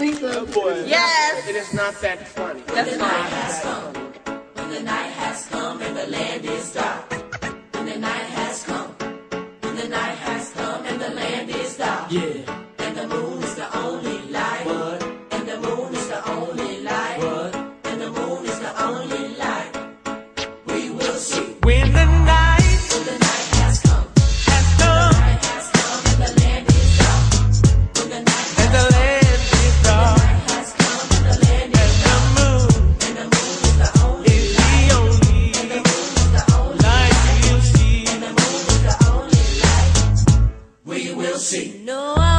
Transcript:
Lisa? Yes. It is not that funny. That's fine. No